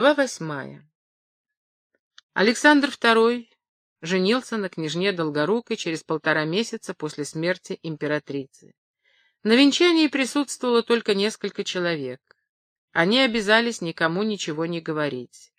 Глава восьмая. Александр II женился на княжне Долгорукой через полтора месяца после смерти императрицы. На венчании присутствовало только несколько человек. Они обязались никому ничего не говорить.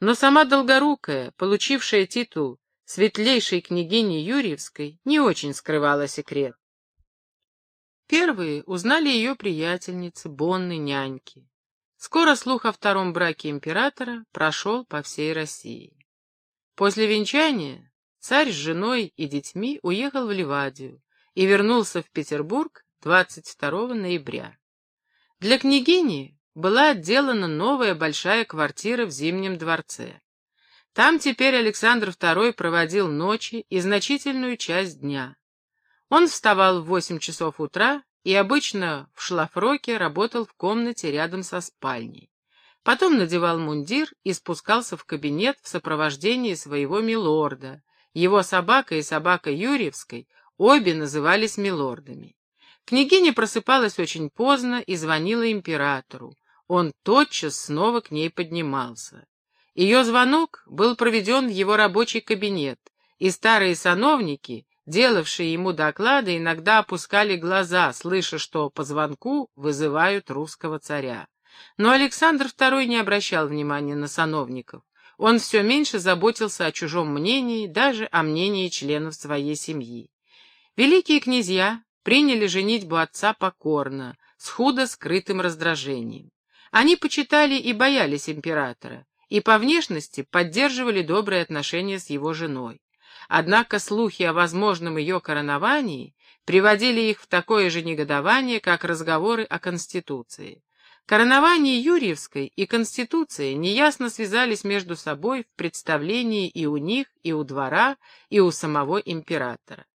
Но сама Долгорукая, получившая титул светлейшей княгини Юрьевской, не очень скрывала секрет. Первые узнали ее приятельницы, бонны, няньки. Скоро слух о втором браке императора прошел по всей России. После венчания царь с женой и детьми уехал в Ливадию и вернулся в Петербург 22 ноября. Для княгини была отделана новая большая квартира в Зимнем дворце. Там теперь Александр II проводил ночи и значительную часть дня. Он вставал в восемь часов утра и обычно в шлафроке работал в комнате рядом со спальней. Потом надевал мундир и спускался в кабинет в сопровождении своего милорда. Его собака и собака Юрьевской обе назывались милордами. Княгиня просыпалась очень поздно и звонила императору. Он тотчас снова к ней поднимался. Ее звонок был проведен в его рабочий кабинет, и старые сановники делавшие ему доклады, иногда опускали глаза, слыша, что по звонку вызывают русского царя. Но Александр II не обращал внимания на сановников. Он все меньше заботился о чужом мнении, даже о мнении членов своей семьи. Великие князья приняли женитьбу отца покорно, с худо скрытым раздражением. Они почитали и боялись императора, и по внешности поддерживали добрые отношения с его женой. Однако слухи о возможном ее короновании приводили их в такое же негодование, как разговоры о Конституции. Коронование Юрьевской и Конституция неясно связались между собой в представлении и у них, и у двора, и у самого императора.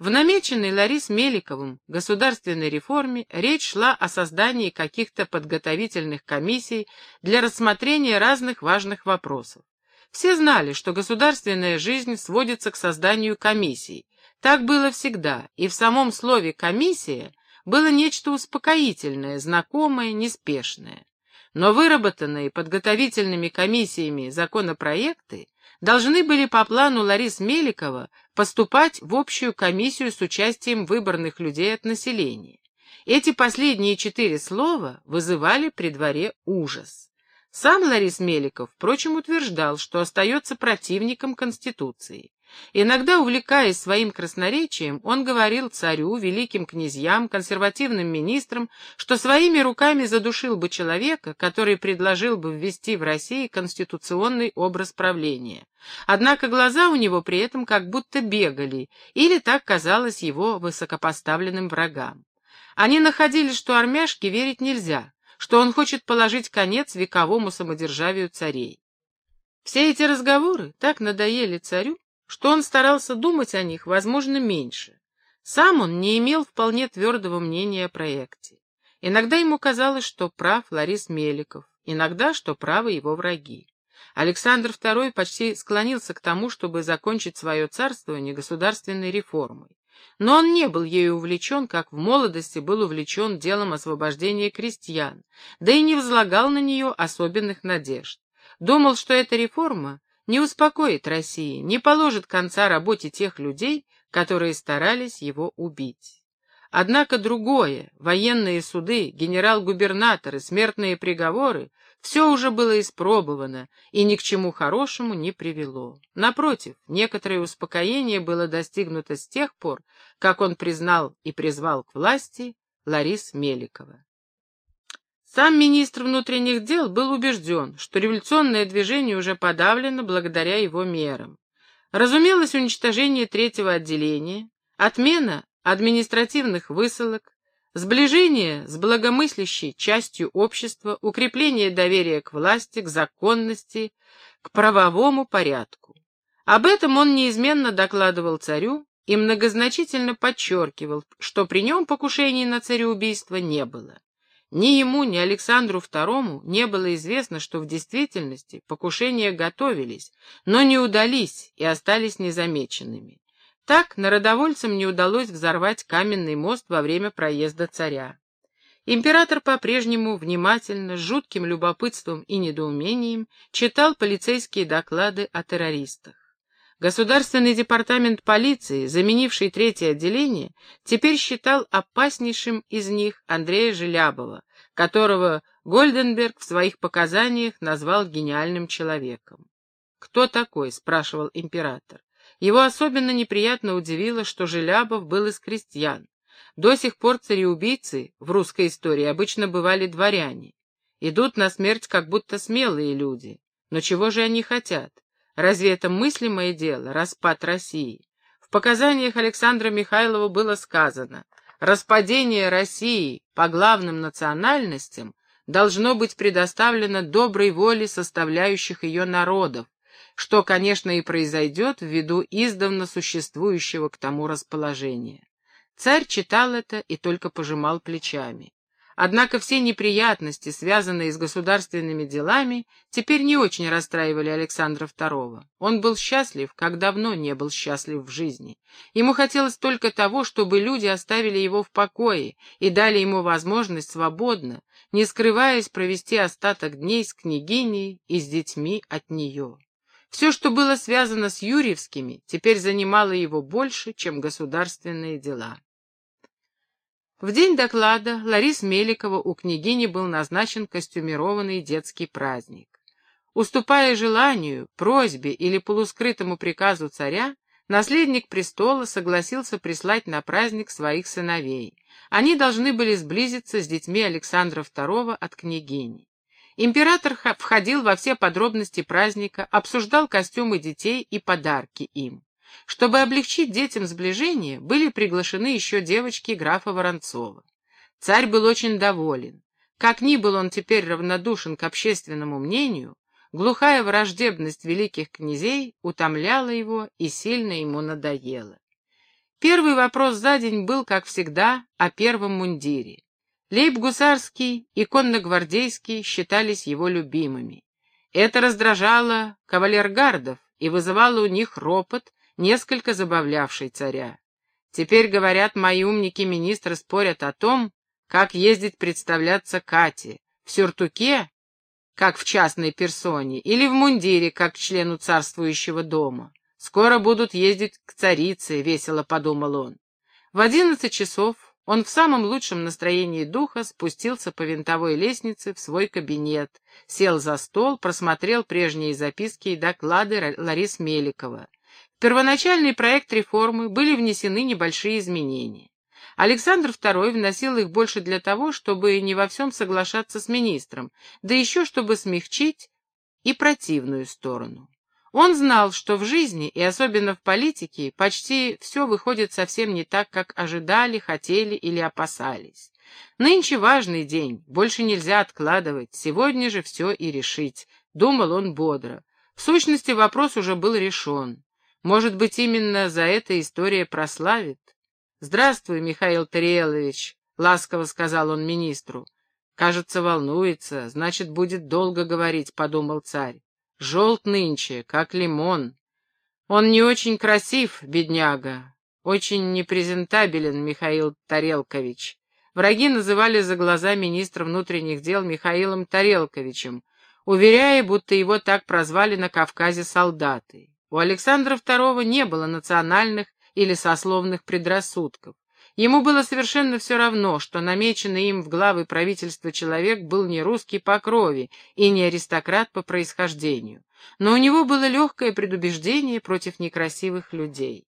В намеченной Ларис Меликовым государственной реформе речь шла о создании каких-то подготовительных комиссий для рассмотрения разных важных вопросов. Все знали, что государственная жизнь сводится к созданию комиссий. Так было всегда, и в самом слове «комиссия» было нечто успокоительное, знакомое, неспешное. Но выработанные подготовительными комиссиями законопроекты должны были по плану Ларис Меликова поступать в общую комиссию с участием выборных людей от населения. Эти последние четыре слова вызывали при дворе ужас. Сам Ларис Меликов, впрочем, утверждал, что остается противником Конституции. Иногда, увлекаясь своим красноречием, он говорил царю, великим князьям, консервативным министрам, что своими руками задушил бы человека, который предложил бы ввести в России конституционный образ правления. Однако глаза у него при этом как будто бегали, или так казалось его высокопоставленным врагам. Они находили, что армяшке верить нельзя, что он хочет положить конец вековому самодержавию царей. Все эти разговоры так надоели царю, что он старался думать о них, возможно, меньше. Сам он не имел вполне твердого мнения о проекте. Иногда ему казалось, что прав Ларис Меликов, иногда, что правы его враги. Александр II почти склонился к тому, чтобы закончить свое царствование государственной реформой. Но он не был ею увлечен, как в молодости был увлечен делом освобождения крестьян, да и не возлагал на нее особенных надежд. Думал, что эта реформа не успокоит России, не положит конца работе тех людей, которые старались его убить. Однако другое, военные суды, генерал-губернаторы, смертные приговоры все уже было испробовано и ни к чему хорошему не привело. Напротив, некоторое успокоение было достигнуто с тех пор, как он признал и призвал к власти Ларис Меликова. Сам министр внутренних дел был убежден, что революционное движение уже подавлено благодаря его мерам. Разумелось уничтожение третьего отделения, отмена административных высылок, Сближение с благомыслящей частью общества, укрепление доверия к власти, к законности, к правовому порядку. Об этом он неизменно докладывал царю и многозначительно подчеркивал, что при нем покушений на цареубийство не было. Ни ему, ни Александру II не было известно, что в действительности покушения готовились, но не удались и остались незамеченными. Так народовольцам не удалось взорвать каменный мост во время проезда царя. Император по-прежнему внимательно, с жутким любопытством и недоумением читал полицейские доклады о террористах. Государственный департамент полиции, заменивший третье отделение, теперь считал опаснейшим из них Андрея Желябова, которого Гольденберг в своих показаниях назвал гениальным человеком. «Кто такой?» — спрашивал император. Его особенно неприятно удивило, что Желябов был из крестьян. До сих пор цареубийцы в русской истории обычно бывали дворяне. Идут на смерть как будто смелые люди. Но чего же они хотят? Разве это мыслимое дело, распад России? В показаниях Александра Михайлова было сказано, распадение России по главным национальностям должно быть предоставлено доброй воле составляющих ее народов, что, конечно, и произойдет ввиду издавна существующего к тому расположения. Царь читал это и только пожимал плечами. Однако все неприятности, связанные с государственными делами, теперь не очень расстраивали Александра II. Он был счастлив, как давно не был счастлив в жизни. Ему хотелось только того, чтобы люди оставили его в покое и дали ему возможность свободно, не скрываясь, провести остаток дней с княгиней и с детьми от нее. Все, что было связано с Юрьевскими, теперь занимало его больше, чем государственные дела. В день доклада Ларис Меликова у княгини был назначен костюмированный детский праздник. Уступая желанию, просьбе или полускрытому приказу царя, наследник престола согласился прислать на праздник своих сыновей. Они должны были сблизиться с детьми Александра II от княгини. Император входил во все подробности праздника, обсуждал костюмы детей и подарки им. Чтобы облегчить детям сближение, были приглашены еще девочки графа Воронцова. Царь был очень доволен. Как ни был он теперь равнодушен к общественному мнению, глухая враждебность великих князей утомляла его и сильно ему надоела. Первый вопрос за день был, как всегда, о первом мундире. Лейб-гусарский и конногвардейский считались его любимыми. Это раздражало кавалергардов и вызывало у них ропот, несколько забавлявший царя. Теперь, говорят, мои умники-министры спорят о том, как ездить представляться Кате, в сюртуке, как в частной персоне, или в мундире, как члену царствующего дома. Скоро будут ездить к царице, — весело подумал он. В одиннадцать часов он в самом лучшем настроении духа спустился по винтовой лестнице в свой кабинет, сел за стол, просмотрел прежние записки и доклады Ларис Меликова. В первоначальный проект реформы были внесены небольшие изменения. Александр II вносил их больше для того, чтобы не во всем соглашаться с министром, да еще чтобы смягчить и противную сторону. Он знал, что в жизни, и особенно в политике, почти все выходит совсем не так, как ожидали, хотели или опасались. Нынче важный день, больше нельзя откладывать, сегодня же все и решить, думал он бодро. В сущности, вопрос уже был решен. Может быть, именно за это история прославит? «Здравствуй, Михаил Тариелович», — ласково сказал он министру. «Кажется, волнуется, значит, будет долго говорить», — подумал царь. Желт нынче, как лимон. Он не очень красив, бедняга, очень непрезентабелен Михаил Тарелкович. Враги называли за глаза министра внутренних дел Михаилом Тарелковичем, уверяя, будто его так прозвали на Кавказе солдаты. У Александра II не было национальных или сословных предрассудков. Ему было совершенно все равно, что намеченный им в главы правительства человек был не русский по крови и не аристократ по происхождению, но у него было легкое предубеждение против некрасивых людей.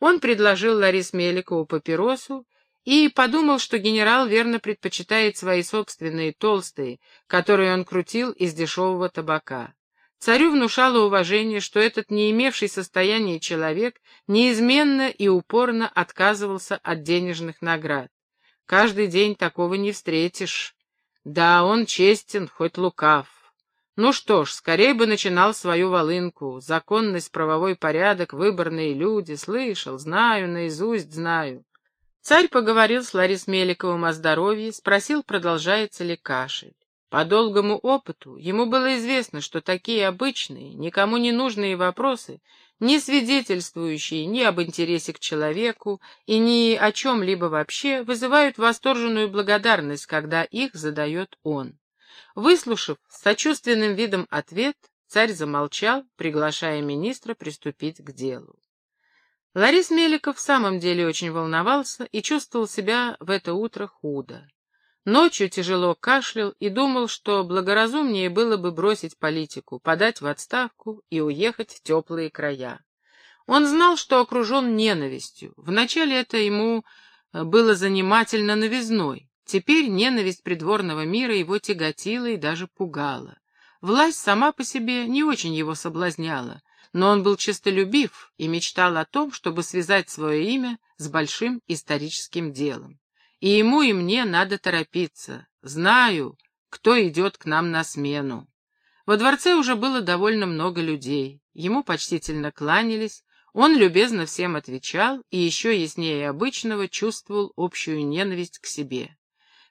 Он предложил Ларис Меликову папиросу и подумал, что генерал верно предпочитает свои собственные толстые, которые он крутил из дешевого табака. Царю внушало уважение, что этот не имевший состояния человек неизменно и упорно отказывался от денежных наград. Каждый день такого не встретишь. Да, он честен, хоть лукав. Ну что ж, скорее бы начинал свою волынку. Законность, правовой порядок, выборные люди. Слышал, знаю, наизусть знаю. Царь поговорил с Ларис Меликовым о здоровье, спросил, продолжается ли кашель. По долгому опыту ему было известно, что такие обычные, никому не нужные вопросы не свидетельствующие ни об интересе к человеку и ни о чем-либо вообще, вызывают восторженную благодарность, когда их задает он. Выслушав с сочувственным видом ответ, царь замолчал, приглашая министра приступить к делу. Ларис Меликов в самом деле очень волновался и чувствовал себя в это утро худо. Ночью тяжело кашлял и думал, что благоразумнее было бы бросить политику, подать в отставку и уехать в теплые края. Он знал, что окружен ненавистью. Вначале это ему э, было занимательно новизной. Теперь ненависть придворного мира его тяготила и даже пугала. Власть сама по себе не очень его соблазняла, но он был честолюбив и мечтал о том, чтобы связать свое имя с большим историческим делом. И ему и мне надо торопиться. Знаю, кто идет к нам на смену. Во дворце уже было довольно много людей. Ему почтительно кланялись, он любезно всем отвечал и еще яснее обычного чувствовал общую ненависть к себе.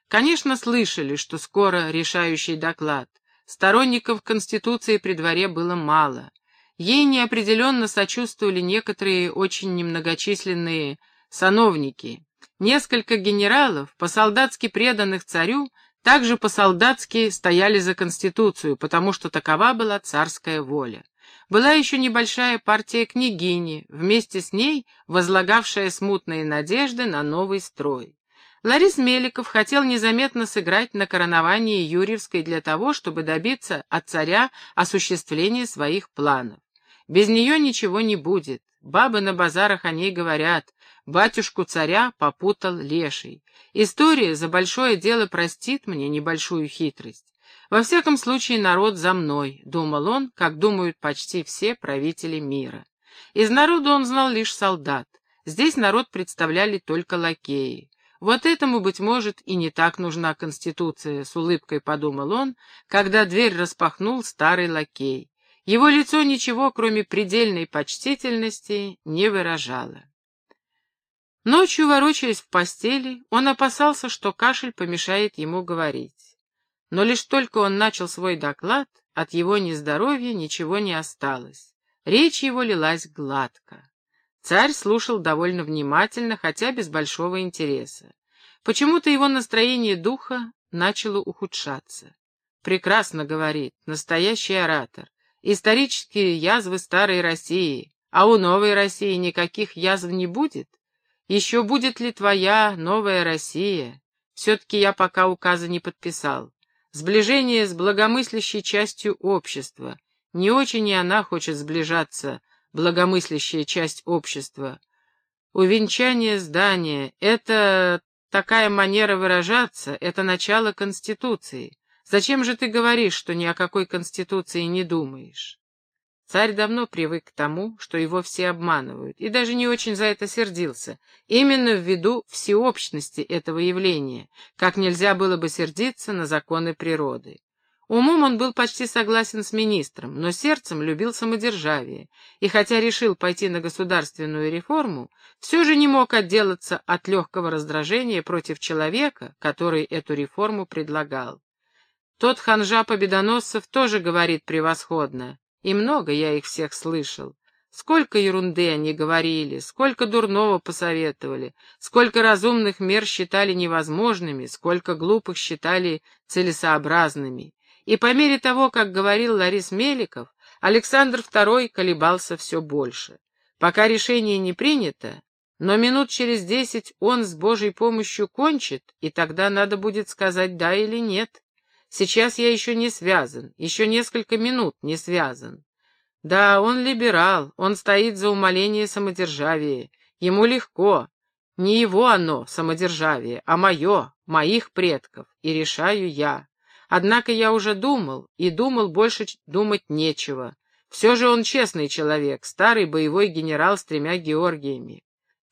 Конечно, слышали, что скоро решающий доклад. Сторонников Конституции при дворе было мало. Ей неопределенно сочувствовали некоторые очень немногочисленные сановники, Несколько генералов, по-солдатски преданных царю, также по-солдатски стояли за Конституцию, потому что такова была царская воля. Была еще небольшая партия княгини, вместе с ней возлагавшая смутные надежды на новый строй. Ларис Меликов хотел незаметно сыграть на короновании Юрьевской для того, чтобы добиться от царя осуществления своих планов. Без нее ничего не будет. Бабы на базарах о ней говорят, Батюшку царя попутал леший. История за большое дело простит мне небольшую хитрость. Во всяком случае, народ за мной, думал он, как думают почти все правители мира. Из народа он знал лишь солдат. Здесь народ представляли только лакеи. Вот этому, быть может, и не так нужна Конституция, с улыбкой подумал он, когда дверь распахнул старый лакей. Его лицо ничего, кроме предельной почтительности, не выражало. Ночью, ворочаясь в постели, он опасался, что кашель помешает ему говорить. Но лишь только он начал свой доклад, от его нездоровья ничего не осталось. Речь его лилась гладко. Царь слушал довольно внимательно, хотя без большого интереса. Почему-то его настроение духа начало ухудшаться. Прекрасно говорит, настоящий оратор. Исторические язвы старой России, а у новой России никаких язв не будет? Еще будет ли твоя новая Россия? Все-таки я пока указа не подписал. Сближение с благомыслящей частью общества. Не очень и она хочет сближаться, благомыслящая часть общества. Увенчание здания — это такая манера выражаться, это начало Конституции. Зачем же ты говоришь, что ни о какой Конституции не думаешь? Царь давно привык к тому, что его все обманывают, и даже не очень за это сердился, именно ввиду всеобщности этого явления, как нельзя было бы сердиться на законы природы. Умом он был почти согласен с министром, но сердцем любил самодержавие, и хотя решил пойти на государственную реформу, все же не мог отделаться от легкого раздражения против человека, который эту реформу предлагал. Тот ханжа Победоносцев тоже говорит превосходно, и много я их всех слышал. Сколько ерунды они говорили, сколько дурного посоветовали, сколько разумных мер считали невозможными, сколько глупых считали целесообразными. И по мере того, как говорил Ларис Меликов, Александр II колебался все больше. Пока решение не принято, но минут через десять он с Божьей помощью кончит, и тогда надо будет сказать «да» или «нет». Сейчас я еще не связан, еще несколько минут не связан. Да, он либерал, он стоит за умоление самодержавия. Ему легко. Не его оно, самодержавие, а мое, моих предков, и решаю я. Однако я уже думал, и думал, больше думать нечего. Все же он честный человек, старый боевой генерал с тремя Георгиями.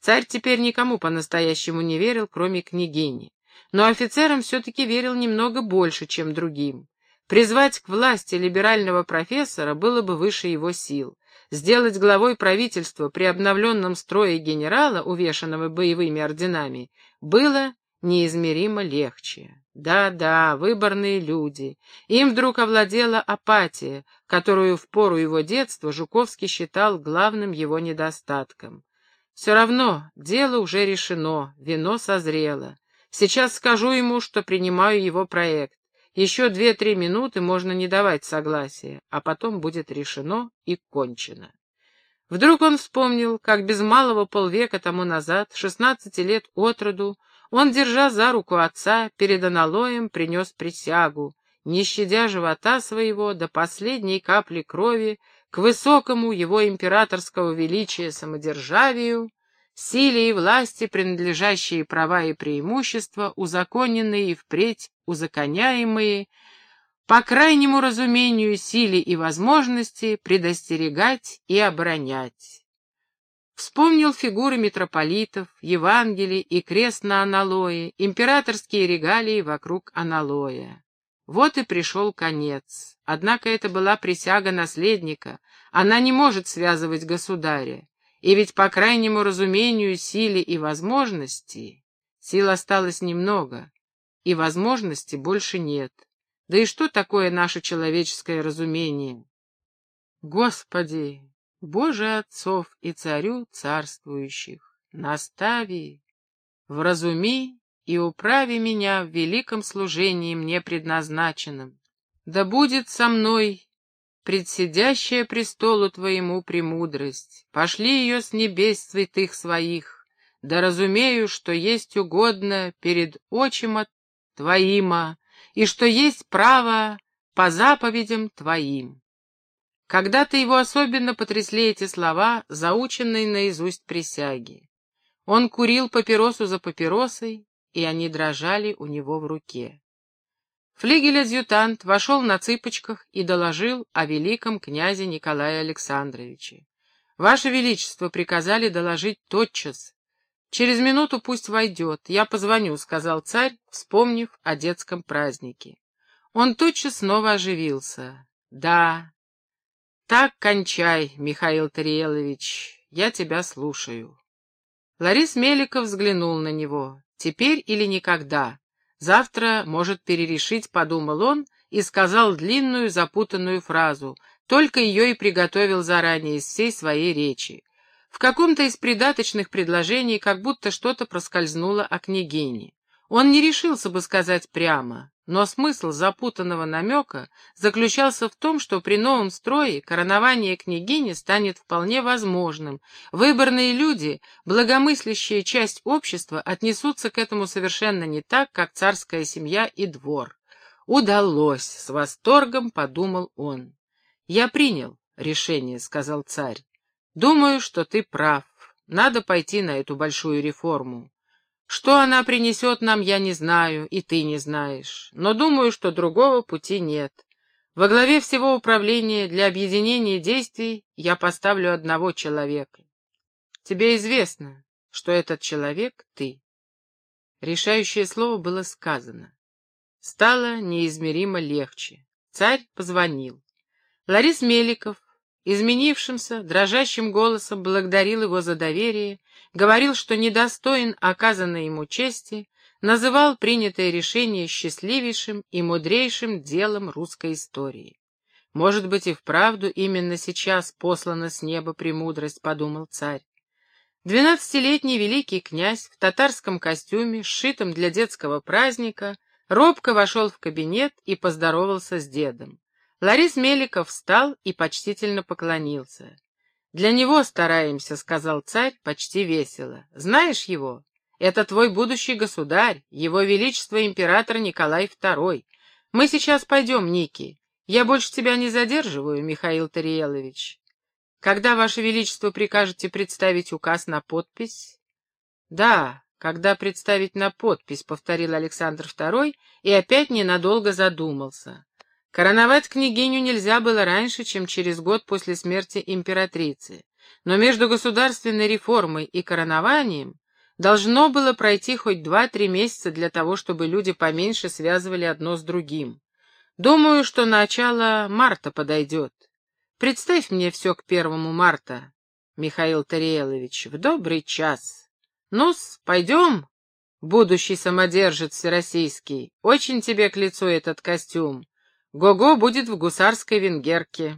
Царь теперь никому по-настоящему не верил, кроме княгини но офицерам все-таки верил немного больше, чем другим. Призвать к власти либерального профессора было бы выше его сил. Сделать главой правительства при обновленном строе генерала, увешанного боевыми орденами, было неизмеримо легче. Да-да, выборные люди. Им вдруг овладела апатия, которую в пору его детства Жуковский считал главным его недостатком. Все равно, дело уже решено, вино созрело. Сейчас скажу ему, что принимаю его проект. Еще две-три минуты можно не давать согласия, а потом будет решено и кончено. Вдруг он вспомнил, как без малого полвека тому назад, шестнадцати лет от роду, он, держа за руку отца, перед аналоем принес присягу, не щадя живота своего до последней капли крови, к высокому его императорского величия самодержавию, силе и власти принадлежащие права и преимущества, узаконенные и впредь узаконяемые, по крайнему разумению силе и возможности предостерегать и оборонять. Вспомнил фигуры митрополитов, Евангелий и крест на аналое, императорские регалии вокруг аналоя. Вот и пришел конец. Однако это была присяга наследника, она не может связывать государя. И ведь по крайнему разумению силе и возможности сил осталось немного, и возможности больше нет. Да и что такое наше человеческое разумение? Господи, Боже отцов и царю царствующих, настави, вразуми и управи меня в великом служении мне предназначенном. Да будет со мной предсидящая престолу твоему премудрость, пошли ее с небес святых своих, да разумею, что есть угодно перед очима твоима, и что есть право по заповедям твоим. Когда-то его особенно потрясли эти слова, заученные наизусть присяги. Он курил папиросу за папиросой, и они дрожали у него в руке. Флигель-адъютант вошел на цыпочках и доложил о великом князе Николае Александровиче. «Ваше Величество приказали доложить тотчас. Через минуту пусть войдет, я позвоню», — сказал царь, вспомнив о детском празднике. Он тотчас снова оживился. «Да, так кончай, Михаил Тариелович, я тебя слушаю. Ларис Меликов взглянул на него. Теперь или никогда. Завтра может перерешить, подумал он, и сказал длинную запутанную фразу. Только ее и приготовил заранее из всей своей речи. В каком-то из придаточных предложений как будто что-то проскользнуло о княгине. Он не решился бы сказать прямо, но смысл запутанного намека заключался в том, что при новом строе коронование княгини станет вполне возможным. Выборные люди, благомыслящая часть общества, отнесутся к этому совершенно не так, как царская семья и двор. «Удалось!» — с восторгом подумал он. «Я принял решение», — сказал царь. «Думаю, что ты прав. Надо пойти на эту большую реформу. Что она принесет нам, я не знаю, и ты не знаешь, но думаю, что другого пути нет. Во главе всего управления для объединения действий я поставлю одного человека. Тебе известно, что этот человек — ты. Решающее слово было сказано. Стало неизмеримо легче. Царь позвонил. Ларис Меликов, изменившимся, дрожащим голосом благодарил его за доверие, говорил, что недостоин оказанной ему чести, называл принятое решение счастливейшим и мудрейшим делом русской истории. Может быть, и вправду именно сейчас послана с неба премудрость, подумал царь. Двенадцатилетний великий князь в татарском костюме, сшитом для детского праздника, робко вошел в кабинет и поздоровался с дедом. Ларис Меликов встал и почтительно поклонился. «Для него стараемся», — сказал царь почти весело. «Знаешь его? Это твой будущий государь, его величество император Николай II. Мы сейчас пойдем, Ники. Я больше тебя не задерживаю, Михаил Тариелович. Когда, ваше величество, прикажете представить указ на подпись?» «Да, когда представить на подпись», — повторил Александр II и опять ненадолго задумался. Короновать княгиню нельзя было раньше, чем через год после смерти императрицы, но между государственной реформой и коронованием должно было пройти хоть два-три месяца для того, чтобы люди поменьше связывали одно с другим. Думаю, что начало марта подойдет. Представь мне все к первому марта, Михаил Тариелович, в добрый час. Ну-с, пойдем, будущий самодержец всероссийский, очень тебе к лицу этот костюм. Гого будет в гусарской венгерке.